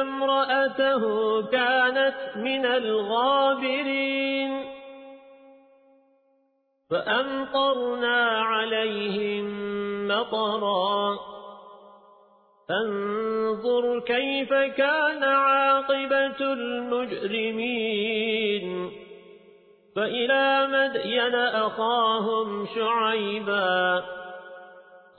امرأته كانت من الغابرين. فأمطرنا عليهم مطرا. فانظر كيف كان عاقبة المجرمين. فإلى مدين أخاهم شعيبا.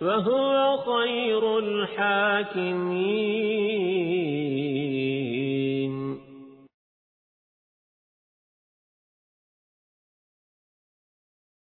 وهو خير الحاكمين.